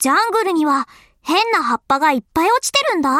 ジャングルには変な葉っぱがいっぱい落ちてるんだ。